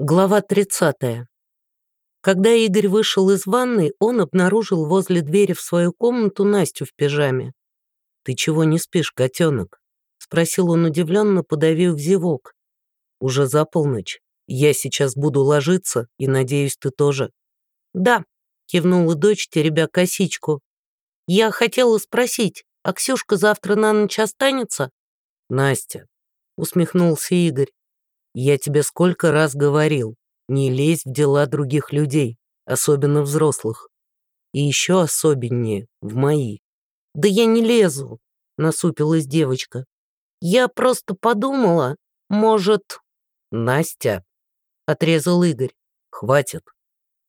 Глава 30. Когда Игорь вышел из ванной, он обнаружил возле двери в свою комнату Настю в пижаме. «Ты чего не спишь, котенок?» — спросил он удивленно, подавив зевок. «Уже за полночь. Я сейчас буду ложиться, и, надеюсь, ты тоже». «Да», — кивнула дочь, теребя косичку. «Я хотела спросить, а Ксюшка завтра на ночь останется?» «Настя», — усмехнулся Игорь, я тебе сколько раз говорил, не лезь в дела других людей, особенно взрослых. И еще особеннее в мои. Да я не лезу, насупилась девочка. Я просто подумала, может... Настя, отрезал Игорь, хватит.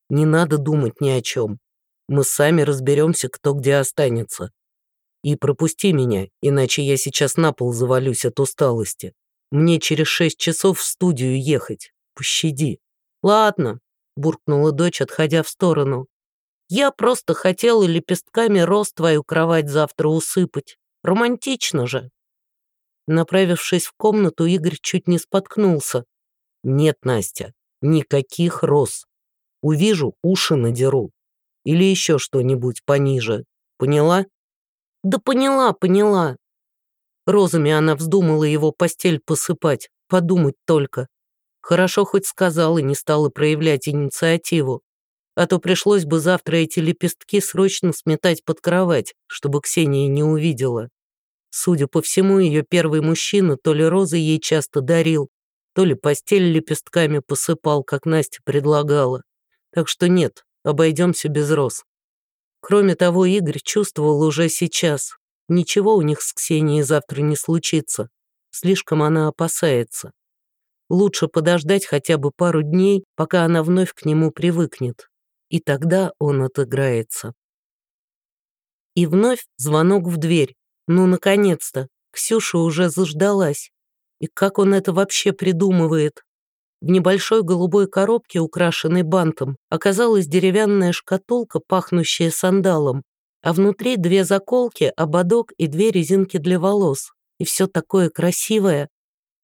Не надо думать ни о чем. Мы сами разберемся, кто где останется. И пропусти меня, иначе я сейчас на пол завалюсь от усталости. Мне через шесть часов в студию ехать. Пощади». «Ладно», — буркнула дочь, отходя в сторону. «Я просто хотела лепестками роз твою кровать завтра усыпать. Романтично же». Направившись в комнату, Игорь чуть не споткнулся. «Нет, Настя, никаких роз. Увижу, уши надеру. Или еще что-нибудь пониже. Поняла?» «Да поняла, поняла», Розами она вздумала его постель посыпать, подумать только. Хорошо хоть сказал и не стала проявлять инициативу. А то пришлось бы завтра эти лепестки срочно сметать под кровать, чтобы Ксения не увидела. Судя по всему, ее первый мужчина то ли розы ей часто дарил, то ли постель лепестками посыпал, как Настя предлагала. Так что нет, обойдемся без роз. Кроме того, Игорь чувствовал уже сейчас, Ничего у них с Ксенией завтра не случится. Слишком она опасается. Лучше подождать хотя бы пару дней, пока она вновь к нему привыкнет. И тогда он отыграется. И вновь звонок в дверь. Ну, наконец-то. Ксюша уже заждалась. И как он это вообще придумывает? В небольшой голубой коробке, украшенной бантом, оказалась деревянная шкатулка, пахнущая сандалом, а внутри две заколки, ободок и две резинки для волос. И все такое красивое.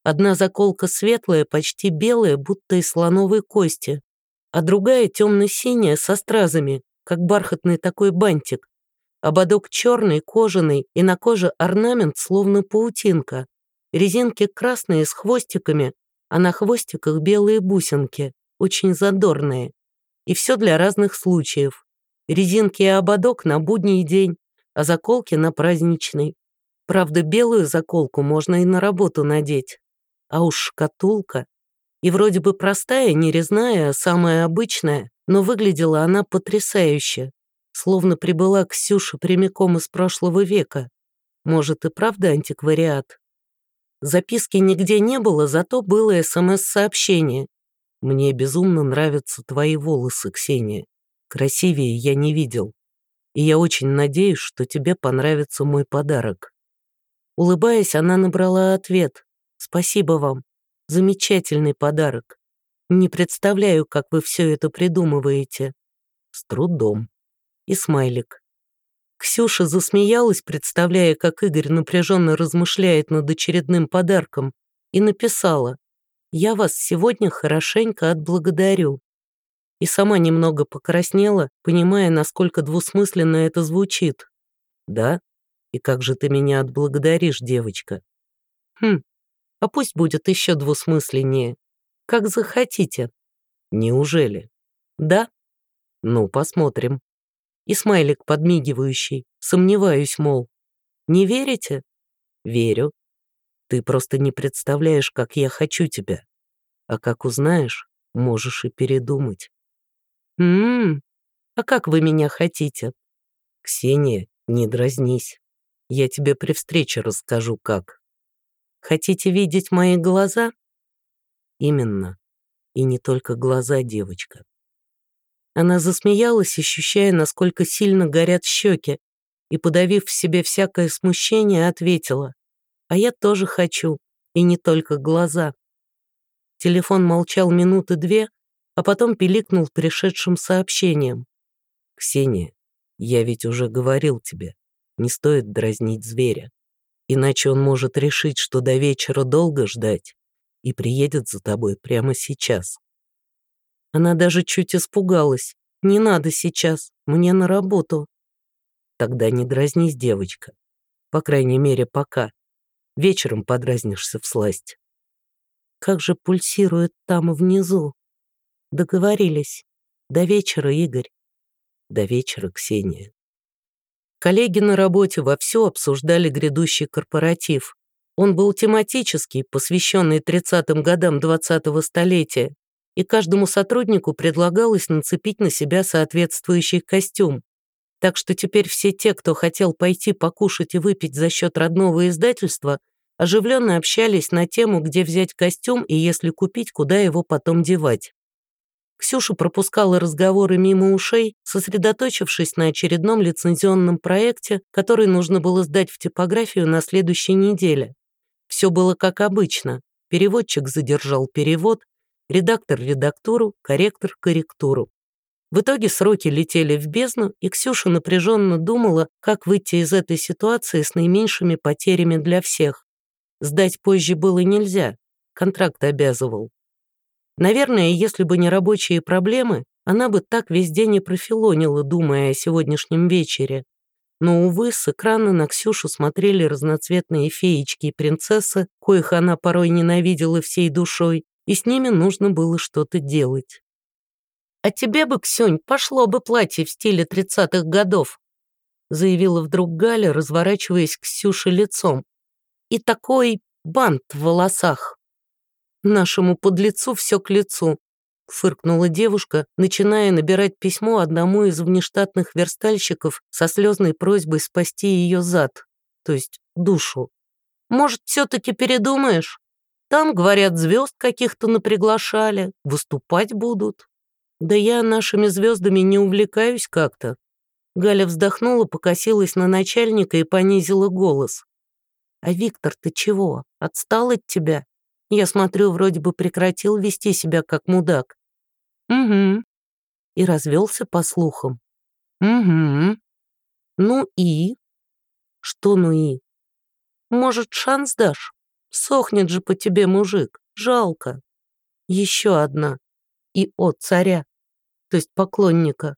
Одна заколка светлая, почти белая, будто из слоновой кости, а другая темно-синяя со стразами, как бархатный такой бантик. Ободок черный, кожаный, и на коже орнамент, словно паутинка. Резинки красные с хвостиками, а на хвостиках белые бусинки, очень задорные. И все для разных случаев. Резинки и ободок на будний день, а заколки на праздничный. Правда, белую заколку можно и на работу надеть. А уж шкатулка. И вроде бы простая, не резная, а самая обычная, но выглядела она потрясающе. Словно прибыла Ксюша прямиком из прошлого века. Может, и правда антиквариат. Записки нигде не было, зато было СМС-сообщение. «Мне безумно нравятся твои волосы, Ксения. Красивее я не видел. И я очень надеюсь, что тебе понравится мой подарок». Улыбаясь, она набрала ответ. «Спасибо вам. Замечательный подарок. Не представляю, как вы все это придумываете. С трудом». И смайлик. Ксюша засмеялась, представляя, как Игорь напряженно размышляет над очередным подарком, и написала «Я вас сегодня хорошенько отблагодарю и сама немного покраснела, понимая, насколько двусмысленно это звучит. «Да? И как же ты меня отблагодаришь, девочка?» «Хм, а пусть будет еще двусмысленнее. Как захотите». «Неужели?» «Да?» «Ну, посмотрим». И смайлик подмигивающий, сомневаюсь, мол. «Не верите?» «Верю. Ты просто не представляешь, как я хочу тебя. А как узнаешь, можешь и передумать». «М-м, а как вы меня хотите?» «Ксения, не дразнись. Я тебе при встрече расскажу, как». «Хотите видеть мои глаза?» «Именно. И не только глаза, девочка». Она засмеялась, ощущая, насколько сильно горят щеки, и, подавив в себе всякое смущение, ответила, «А я тоже хочу, и не только глаза». Телефон молчал минуты две, а потом пиликнул пришедшим сообщением. «Ксения, я ведь уже говорил тебе, не стоит дразнить зверя, иначе он может решить, что до вечера долго ждать и приедет за тобой прямо сейчас. Она даже чуть испугалась. «Не надо сейчас, мне на работу». Тогда не дразнись, девочка. По крайней мере, пока. Вечером подразнишься в сласть. Как же пульсирует там внизу. Договорились. До вечера, Игорь. До вечера, Ксения. Коллеги на работе вовсю обсуждали грядущий корпоратив. Он был тематический, посвященный 30-м годам 20-го столетия, и каждому сотруднику предлагалось нацепить на себя соответствующий костюм. Так что теперь все те, кто хотел пойти покушать и выпить за счет родного издательства, оживленно общались на тему, где взять костюм и если купить, куда его потом девать. Ксюша пропускала разговоры мимо ушей, сосредоточившись на очередном лицензионном проекте, который нужно было сдать в типографию на следующей неделе. Все было как обычно. Переводчик задержал перевод, редактор — редактуру, корректор — корректуру. В итоге сроки летели в бездну, и Ксюша напряженно думала, как выйти из этой ситуации с наименьшими потерями для всех. Сдать позже было нельзя, контракт обязывал. Наверное, если бы не рабочие проблемы, она бы так весь день и профилонила, думая о сегодняшнем вечере. Но, увы, с экрана на Ксюшу смотрели разноцветные феечки и принцессы, коих она порой ненавидела всей душой, и с ними нужно было что-то делать. «А тебе бы, Ксюнь, пошло бы платье в стиле тридцатых годов», заявила вдруг Галя, разворачиваясь к Ксюше лицом. «И такой бант в волосах». Нашему подлецу все к лицу, фыркнула девушка, начиная набирать письмо одному из внештатных верстальщиков со слезной просьбой спасти ее зад, то есть душу. «Может, все-таки передумаешь? Там, говорят, звезд каких-то наприглашали, выступать будут». «Да я нашими звездами не увлекаюсь как-то». Галя вздохнула, покосилась на начальника и понизила голос. «А Виктор, ты чего, отстал от тебя?» Я смотрю, вроде бы прекратил вести себя как мудак. Угу. И развелся по слухам. Угу. Ну и? Что ну и? Может, шанс дашь? Сохнет же по тебе мужик. Жалко. Еще одна. И от царя. То есть поклонника.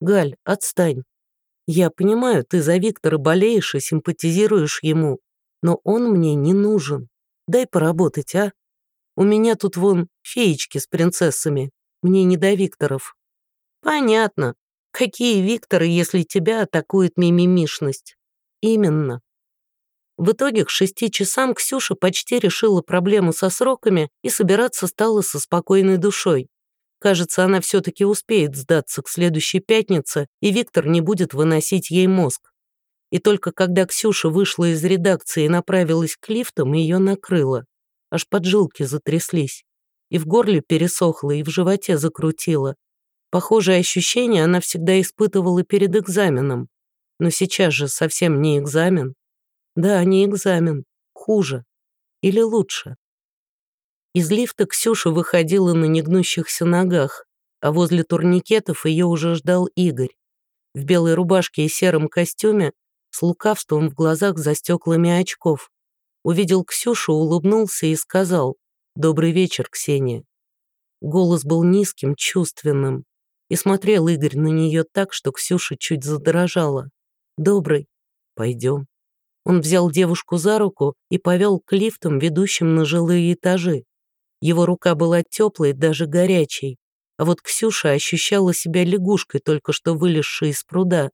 Галь, отстань. Я понимаю, ты за Виктора болеешь и симпатизируешь ему, но он мне не нужен. Дай поработать, а? У меня тут вон феечки с принцессами. Мне не до Викторов». «Понятно. Какие Викторы, если тебя атакует мимимишность?» «Именно». В итоге к шести часам Ксюша почти решила проблему со сроками и собираться стала со спокойной душой. Кажется, она все-таки успеет сдаться к следующей пятнице, и Виктор не будет выносить ей мозг и только когда Ксюша вышла из редакции и направилась к лифтам, ее накрыло. Аж поджилки затряслись. И в горле пересохло, и в животе закрутило. Похожее ощущение она всегда испытывала перед экзаменом. Но сейчас же совсем не экзамен. Да, не экзамен. Хуже. Или лучше. Из лифта Ксюша выходила на негнущихся ногах, а возле турникетов ее уже ждал Игорь. В белой рубашке и сером костюме с лукавством в глазах за стеклами очков. Увидел Ксюшу, улыбнулся и сказал «Добрый вечер, Ксения». Голос был низким, чувственным, и смотрел Игорь на нее так, что Ксюша чуть задрожала. «Добрый, пойдем». Он взял девушку за руку и повел к лифтам, ведущим на жилые этажи. Его рука была теплой, даже горячей, а вот Ксюша ощущала себя лягушкой, только что вылезшей из пруда.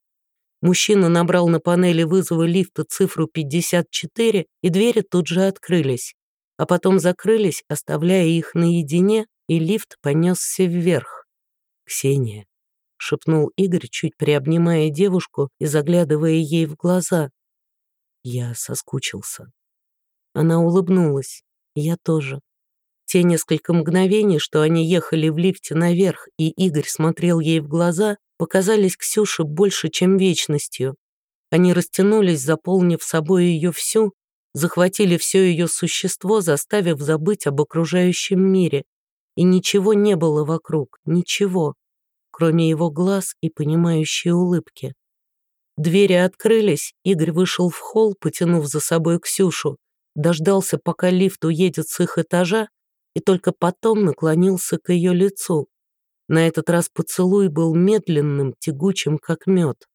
Мужчина набрал на панели вызова лифта цифру 54, и двери тут же открылись, а потом закрылись, оставляя их наедине, и лифт понесся вверх. «Ксения», — шепнул Игорь, чуть приобнимая девушку и заглядывая ей в глаза. Я соскучился. Она улыбнулась. Я тоже. Те несколько мгновений, что они ехали в лифте наверх, и Игорь смотрел ей в глаза, показались Ксюше больше, чем вечностью. Они растянулись, заполнив собой ее всю, захватили все ее существо, заставив забыть об окружающем мире. И ничего не было вокруг, ничего, кроме его глаз и понимающей улыбки. Двери открылись, Игорь вышел в холл, потянув за собой Ксюшу, дождался, пока лифт уедет с их этажа, и только потом наклонился к ее лицу. На этот раз поцелуй был медленным, тягучим, как мед,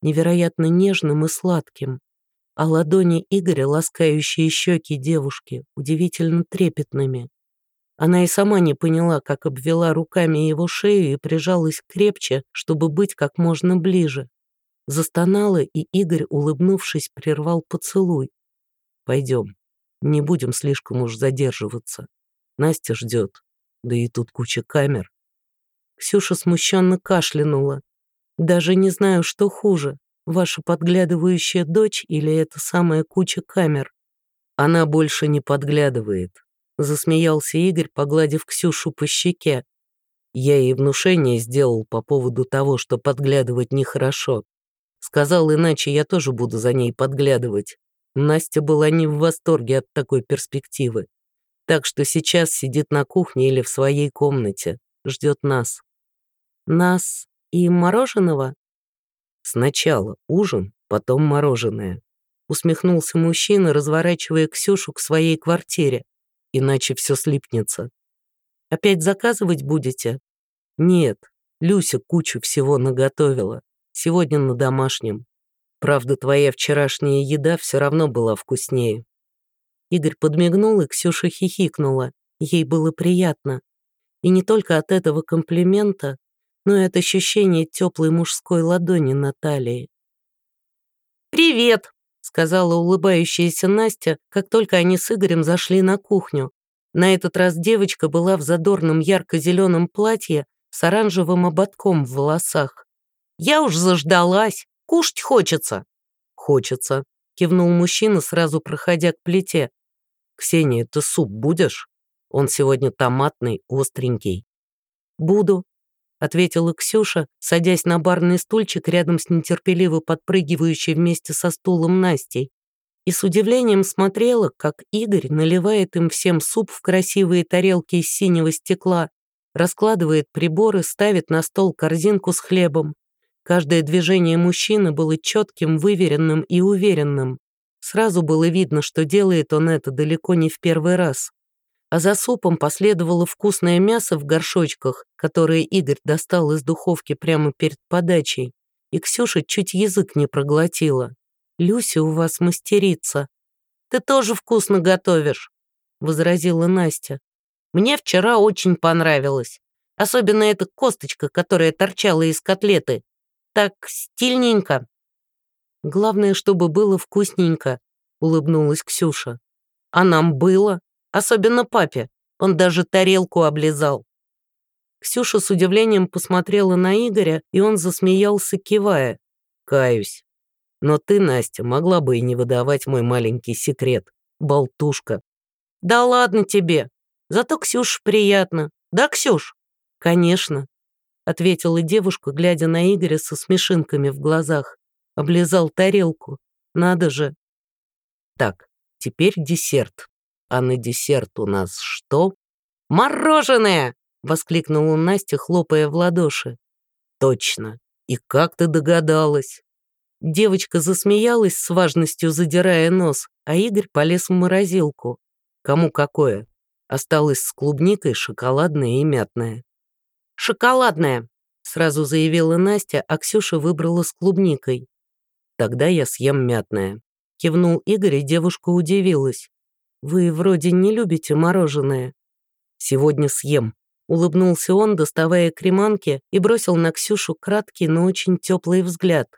невероятно нежным и сладким, а ладони Игоря, ласкающие щеки девушки, удивительно трепетными. Она и сама не поняла, как обвела руками его шею и прижалась крепче, чтобы быть как можно ближе. Застонала, и Игорь, улыбнувшись, прервал поцелуй. «Пойдем, не будем слишком уж задерживаться. Настя ждет, да и тут куча камер». Ксюша смущенно кашлянула. «Даже не знаю, что хуже, ваша подглядывающая дочь или эта самая куча камер. Она больше не подглядывает, Засмеялся Игорь, погладив Ксюшу по щеке. Я ей внушение сделал по поводу того, что подглядывать нехорошо. Сказал, иначе я тоже буду за ней подглядывать. Настя была не в восторге от такой перспективы. Так что сейчас сидит на кухне или в своей комнате, ждет нас. Нас и мороженого? Сначала ужин, потом мороженое. Усмехнулся мужчина, разворачивая Ксюшу к своей квартире иначе все слипнется. Опять заказывать будете? Нет, Люся кучу всего наготовила. Сегодня на домашнем. Правда, твоя вчерашняя еда все равно была вкуснее. Игорь подмигнул, и Ксюша хихикнула. Ей было приятно. И не только от этого комплимента, но и от ощущения теплой мужской ладони на талии. «Привет!» сказала улыбающаяся Настя, как только они с Игорем зашли на кухню. На этот раз девочка была в задорном ярко-зеленом платье с оранжевым ободком в волосах. «Я уж заждалась. Кушать хочется». «Хочется», — кивнул мужчина, сразу проходя к плите. «Ксения, ты суп будешь? Он сегодня томатный, остренький». «Буду», ответила Ксюша, садясь на барный стульчик рядом с нетерпеливо подпрыгивающей вместе со стулом Настей. И с удивлением смотрела, как Игорь наливает им всем суп в красивые тарелки из синего стекла, раскладывает приборы, ставит на стол корзинку с хлебом. Каждое движение мужчины было четким, выверенным и уверенным. Сразу было видно, что делает он это далеко не в первый раз а за супом последовало вкусное мясо в горшочках, которое Игорь достал из духовки прямо перед подачей, и Ксюша чуть язык не проглотила. «Люся у вас мастерица». «Ты тоже вкусно готовишь», — возразила Настя. «Мне вчера очень понравилось. Особенно эта косточка, которая торчала из котлеты. Так стильненько». «Главное, чтобы было вкусненько», — улыбнулась Ксюша. «А нам было», Особенно папе. Он даже тарелку облизал. Ксюша с удивлением посмотрела на Игоря, и он засмеялся, кивая. «Каюсь. Но ты, Настя, могла бы и не выдавать мой маленький секрет. Болтушка». «Да ладно тебе. Зато Ксюш приятно. Да, Ксюш?» «Конечно», — ответила девушка, глядя на Игоря со смешинками в глазах. Облизал тарелку. Надо же. Так, теперь десерт. А на десерт у нас что? Мороженое! Воскликнула Настя, хлопая в ладоши. Точно. И как ты догадалась? Девочка засмеялась с важностью, задирая нос, а Игорь полез в морозилку. Кому какое? Осталось с клубникой шоколадное и мятное. «Шоколадное», — сразу заявила Настя, а Ксюша выбрала с клубникой. «Тогда я съем мятное», — кивнул Игорь, и девушка удивилась. «Вы вроде не любите мороженое». «Сегодня съем», — улыбнулся он, доставая креманки и бросил на Ксюшу краткий, но очень теплый взгляд.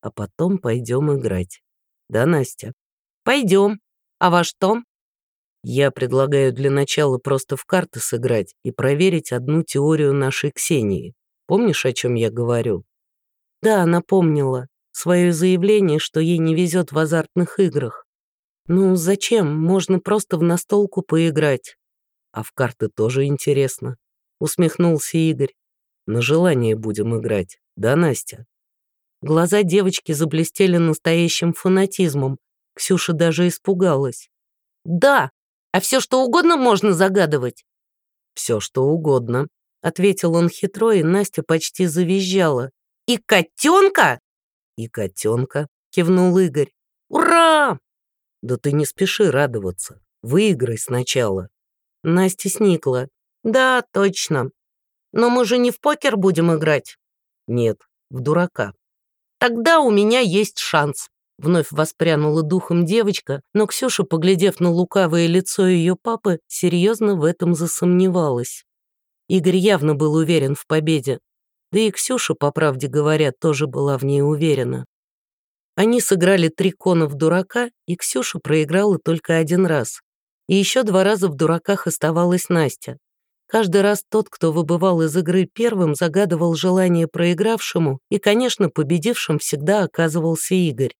«А потом пойдем играть. Да, Настя?» «Пойдем. А во что?» «Я предлагаю для начала просто в карты сыграть и проверить одну теорию нашей Ксении. Помнишь, о чем я говорю?» «Да, она помнила. Свое заявление, что ей не везет в азартных играх. «Ну, зачем? Можно просто в настолку поиграть». «А в карты тоже интересно», — усмехнулся Игорь. «На желание будем играть, да, Настя?» Глаза девочки заблестели настоящим фанатизмом. Ксюша даже испугалась. «Да, а все что угодно можно загадывать?» «Все что угодно», — ответил он хитро, и Настя почти завизжала. «И котенка?» «И котенка», — кивнул Игорь. «Ура!» Да ты не спеши радоваться. Выиграй сначала. Настя сникла. Да, точно. Но мы же не в покер будем играть. Нет, в дурака. Тогда у меня есть шанс. Вновь воспрянула духом девочка, но Ксюша, поглядев на лукавое лицо ее папы, серьезно в этом засомневалась. Игорь явно был уверен в победе. Да и Ксюша, по правде говоря, тоже была в ней уверена. Они сыграли три кона в дурака, и Ксюша проиграла только один раз. И еще два раза в дураках оставалась Настя. Каждый раз тот, кто выбывал из игры первым, загадывал желание проигравшему, и, конечно, победившим всегда оказывался Игорь.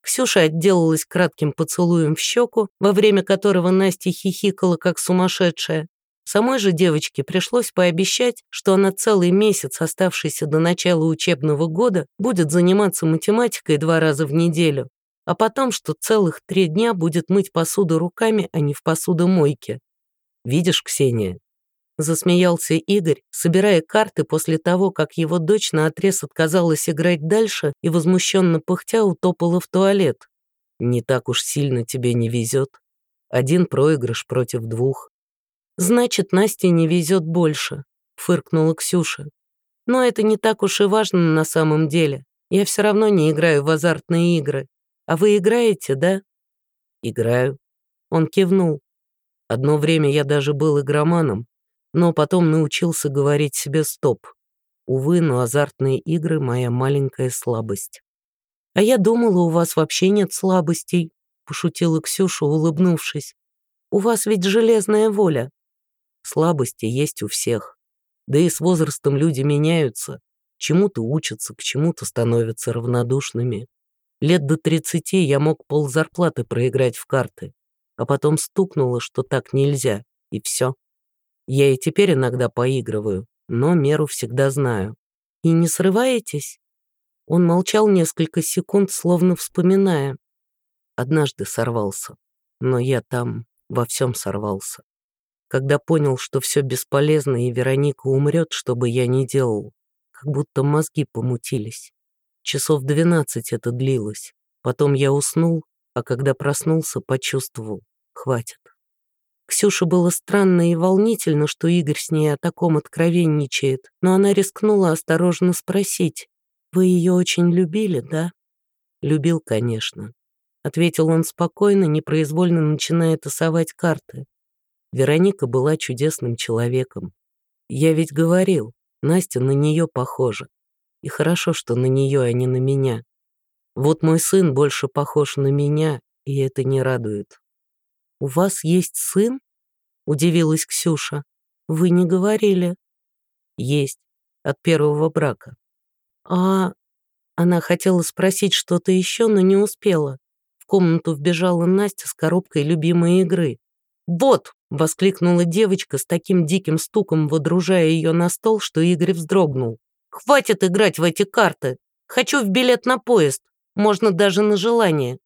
Ксюша отделалась кратким поцелуем в щеку, во время которого Настя хихикала, как сумасшедшая. Самой же девочке пришлось пообещать, что она целый месяц, оставшийся до начала учебного года, будет заниматься математикой два раза в неделю, а потом, что целых три дня будет мыть посуду руками, а не в посудомойке. «Видишь, Ксения, Засмеялся Игорь, собирая карты после того, как его дочь наотрез отказалась играть дальше и возмущенно пыхтя утопала в туалет. «Не так уж сильно тебе не везет. Один проигрыш против двух». «Значит, Насте не везет больше», — фыркнула Ксюша. «Но это не так уж и важно на самом деле. Я все равно не играю в азартные игры. А вы играете, да?» «Играю». Он кивнул. «Одно время я даже был игроманом, но потом научился говорить себе «стоп». Увы, но азартные игры — моя маленькая слабость. «А я думала, у вас вообще нет слабостей», — пошутила Ксюша, улыбнувшись. «У вас ведь железная воля». Слабости есть у всех. Да и с возрастом люди меняются. Чему-то учатся, к чему-то становятся равнодушными. Лет до тридцати я мог пол зарплаты проиграть в карты, а потом стукнуло, что так нельзя, и все. Я и теперь иногда поигрываю, но меру всегда знаю. И не срываетесь? Он молчал несколько секунд, словно вспоминая. Однажды сорвался, но я там во всем сорвался. Когда понял, что все бесполезно и Вероника умрет, что бы я ни делал, как будто мозги помутились. Часов двенадцать это длилось. Потом я уснул, а когда проснулся, почувствовал — хватит. Ксюше было странно и волнительно, что Игорь с ней о таком откровенничает, но она рискнула осторожно спросить. «Вы ее очень любили, да?» «Любил, конечно», — ответил он спокойно, непроизвольно начиная тасовать карты. Вероника была чудесным человеком. Я ведь говорил, Настя на нее похожа. И хорошо, что на нее, а не на меня. Вот мой сын больше похож на меня, и это не радует. «У вас есть сын?» — удивилась Ксюша. «Вы не говорили». «Есть. От первого брака». «А...» Она хотела спросить что-то еще, но не успела. В комнату вбежала Настя с коробкой любимой игры. «Вот!» — воскликнула девочка с таким диким стуком, водружая ее на стол, что Игорь вздрогнул. «Хватит играть в эти карты! Хочу в билет на поезд! Можно даже на желание!»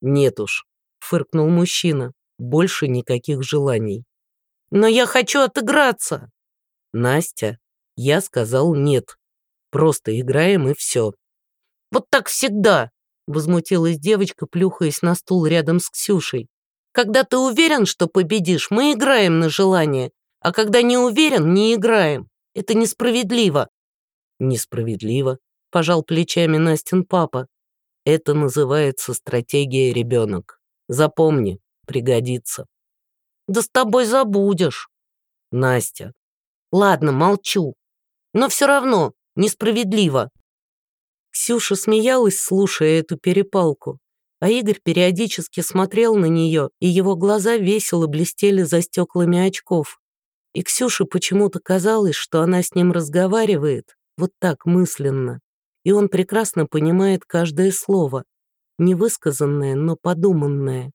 «Нет уж», — фыркнул мужчина. Больше никаких желаний. Но я хочу отыграться. Настя, я сказал нет. Просто играем и все. Вот так всегда, возмутилась девочка, плюхаясь на стул рядом с Ксюшей. Когда ты уверен, что победишь, мы играем на желание, а когда не уверен, не играем. Это несправедливо. Несправедливо, пожал плечами Настин папа. Это называется стратегия ребенок. Запомни, Пригодится. Да с тобой забудешь. Настя. Ладно, молчу. Но все равно несправедливо. Ксюша смеялась, слушая эту перепалку, а Игорь периодически смотрел на нее, и его глаза весело блестели за стеклами очков. И Ксюше почему-то казалось, что она с ним разговаривает, вот так мысленно, и он прекрасно понимает каждое слово, невысказанное, но подуманное.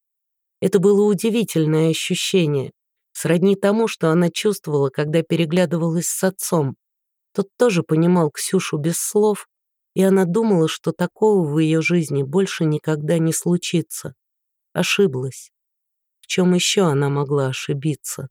Это было удивительное ощущение, сродни тому, что она чувствовала, когда переглядывалась с отцом. Тот тоже понимал Ксюшу без слов, и она думала, что такого в ее жизни больше никогда не случится. Ошиблась. В чем еще она могла ошибиться?